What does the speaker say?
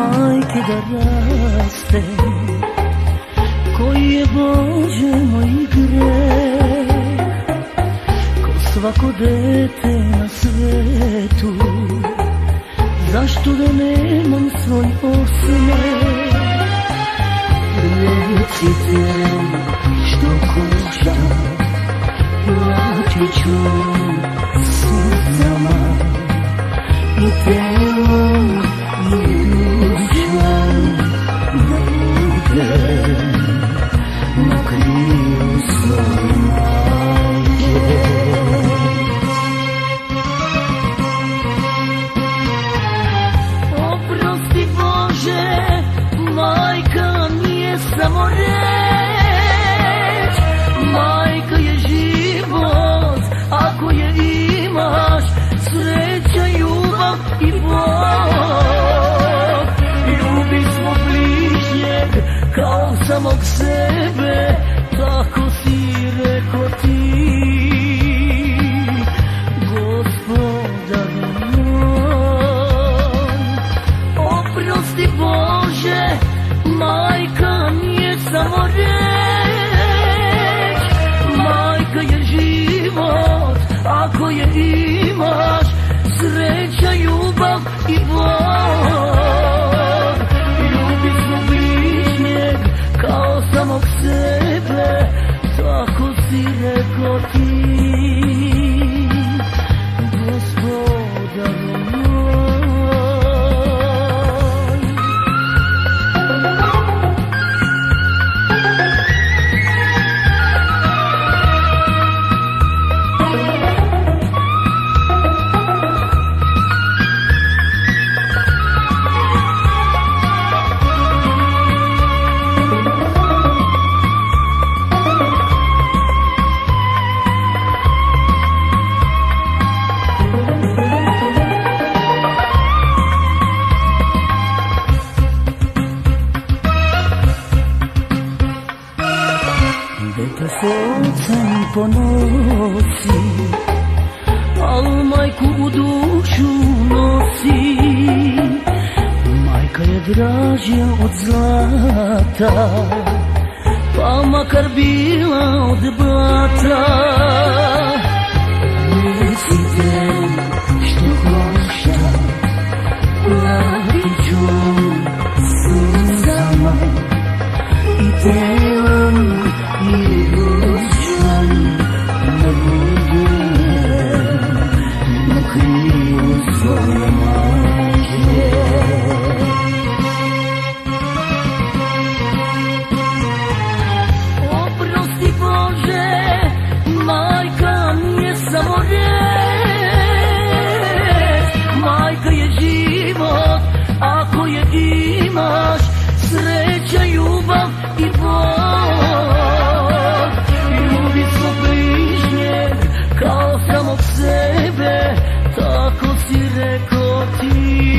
majke da raste Koji je Bože moj greh Ko svako dete na svetu Zašto da nemam svoj osmeh? Recite što košta Platit ću suzama I telom samo reč Majka je život, ako je imaš Sreća, ljubav i Bog. Ljubi smo bližnjeg kao samog sebe ako je ocem ponosi Al majku u dušu nosi. Majka je dražja od zlata Pa makar bila od blata recortes.